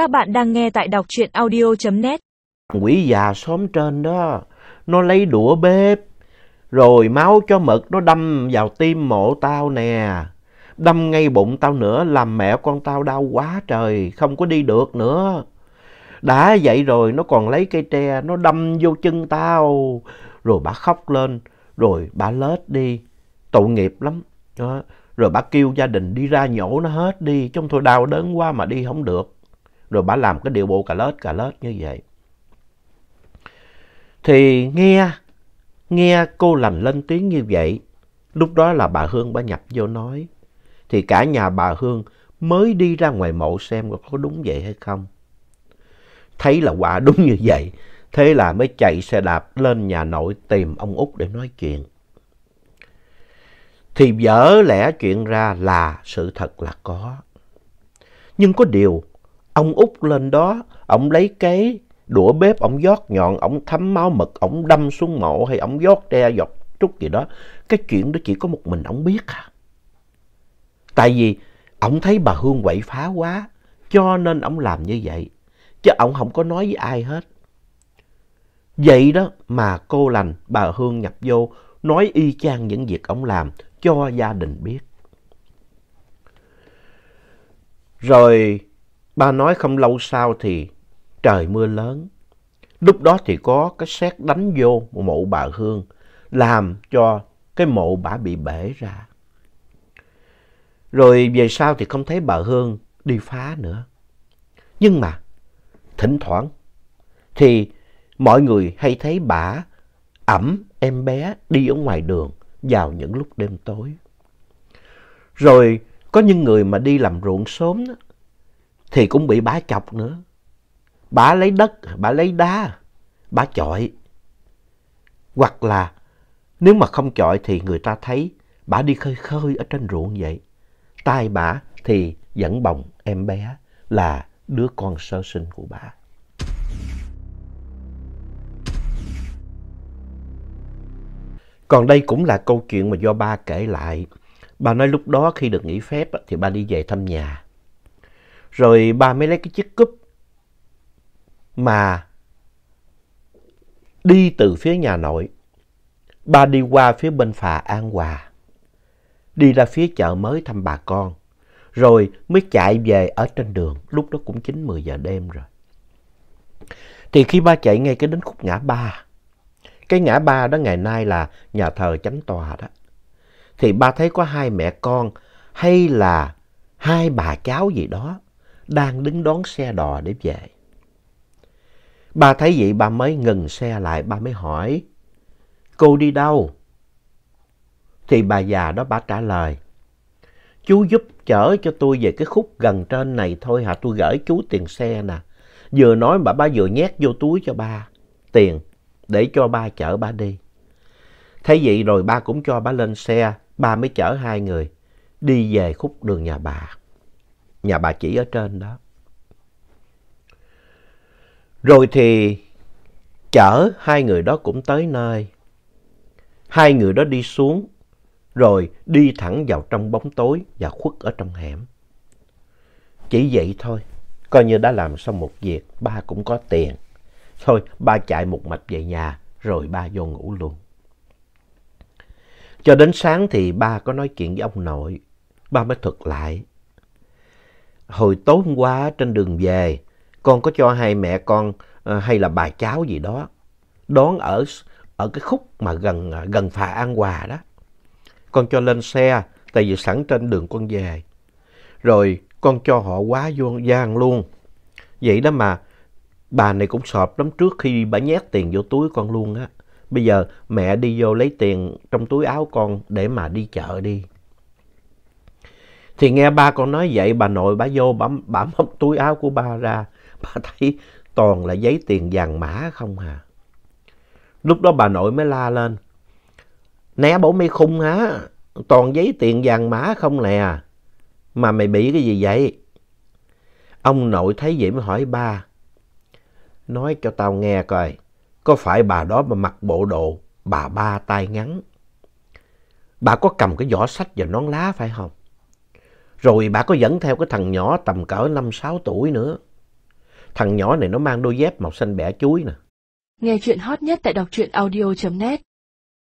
Các bạn đang nghe tại đọc truyện audio.net. Quỷ già xóm trên đó, nó lấy đũa bếp, rồi máu cho mực nó đâm vào tim mộ tao nè. Đâm ngay bụng tao nữa, làm mẹ con tao đau quá trời, không có đi được nữa. Đã vậy rồi nó còn lấy cây tre, nó đâm vô chân tao. Rồi bà khóc lên, rồi bà lết đi, tội nghiệp lắm. Đó. Rồi bà kêu gia đình đi ra nhổ nó hết đi, trong thôi đau đớn quá mà đi không được. Rồi bà làm cái điệu bộ cà lết cà lết như vậy. Thì nghe, nghe cô lành lên tiếng như vậy. Lúc đó là bà Hương bà nhập vô nói. Thì cả nhà bà Hương mới đi ra ngoài mộ xem có đúng vậy hay không. Thấy là quả đúng như vậy. Thế là mới chạy xe đạp lên nhà nội tìm ông Út để nói chuyện. Thì dở lẽ chuyện ra là sự thật là có. Nhưng có điều, ông Út lên đó, ông lấy cái đũa bếp, ông giót nhọn, ông thấm máu mực, ông đâm xuống mộ hay ông giót tre giọt chút gì đó. Cái chuyện đó chỉ có một mình ông biết à. Tại vì ông thấy bà Hương quậy phá quá, cho nên ông làm như vậy. Chứ ông không có nói với ai hết. Vậy đó mà cô lành, bà Hương nhập vô, nói y chang những việc ông làm cho gia đình biết. Rồi ba nói không lâu sau thì trời mưa lớn. Lúc đó thì có cái sét đánh vô mộ bà Hương, làm cho cái mộ bà bị bể ra. Rồi về sau thì không thấy bà Hương đi phá nữa. Nhưng mà thỉnh thoảng thì mọi người hay thấy bà ẩm em bé đi ở ngoài đường vào những lúc đêm tối. Rồi có những người mà đi làm ruộng sớm đó, thì cũng bị bà chọc nữa. Bả lấy đất, bả lấy đá, bả chọi. Hoặc là nếu mà không chọi thì người ta thấy bả đi khơi khơi ở trên ruộng vậy. Tai bả thì vẫn bồng em bé là đứa con sơ sinh của bà. Còn đây cũng là câu chuyện mà do ba kể lại. Bà nói lúc đó khi được nghỉ phép thì ba đi về thăm nhà. Rồi ba mới lấy cái chiếc cúp mà đi từ phía nhà nội. Ba đi qua phía bên phà An Hòa. Đi ra phía chợ mới thăm bà con. Rồi mới chạy về ở trên đường. Lúc đó cũng 9-10 giờ đêm rồi. Thì khi ba chạy ngay cái đến khúc ngã ba. Cái ngã ba đó ngày nay là nhà thờ chánh tòa đó. Thì ba thấy có hai mẹ con hay là hai bà cháu gì đó đang đứng đón xe đò để về. Bà thấy vậy bà mới ngừng xe lại, bà mới hỏi, cô đi đâu? Thì bà già đó bà trả lời, chú giúp chở cho tôi về cái khúc gần trên này thôi hả, tôi gửi chú tiền xe nè. Vừa nói bà ba vừa nhét vô túi cho ba tiền để cho ba chở ba đi. thấy vậy rồi ba cũng cho ba lên xe, ba mới chở hai người đi về khúc đường nhà bà. Nhà bà chỉ ở trên đó. Rồi thì chở hai người đó cũng tới nơi. Hai người đó đi xuống, rồi đi thẳng vào trong bóng tối và khuất ở trong hẻm. Chỉ vậy thôi, coi như đã làm xong một việc, ba cũng có tiền. Thôi, ba chạy một mạch về nhà, rồi ba vô ngủ luôn. Cho đến sáng thì ba có nói chuyện với ông nội, ba mới thuật lại. Hồi tối hôm qua trên đường về, con có cho hai mẹ con ờ, hay là bà cháu gì đó đón ở ở cái khúc mà gần ờ, gần phà An Hòa đó. Con cho lên xe, tại vì sẵn trên đường con về. Rồi con cho họ quá vô gian luôn. Vậy đó mà bà này cũng sọp lắm trước khi bà nhét tiền vô túi con luôn á. Bây giờ mẹ đi vô lấy tiền trong túi áo con để mà đi chợ đi. Thì nghe ba con nói vậy, bà nội bà vô bấm bà móc túi áo của ba ra. Bà thấy toàn là giấy tiền vàng mã không hà. Lúc đó bà nội mới la lên. Nè bố mày khung hả? Toàn giấy tiền vàng mã không nè. Mà mày bị cái gì vậy? Ông nội thấy vậy mới hỏi ba. Nói cho tao nghe coi. Có phải bà đó mà mặc bộ đồ bà ba tay ngắn? Bà có cầm cái giỏ sách và nón lá phải không? Rồi bà có dẫn theo cái thằng nhỏ tầm cỡ 5-6 tuổi nữa. Thằng nhỏ này nó mang đôi dép màu xanh bẻ chuối nè. Nghe chuyện hot nhất tại đọc truyện audio.net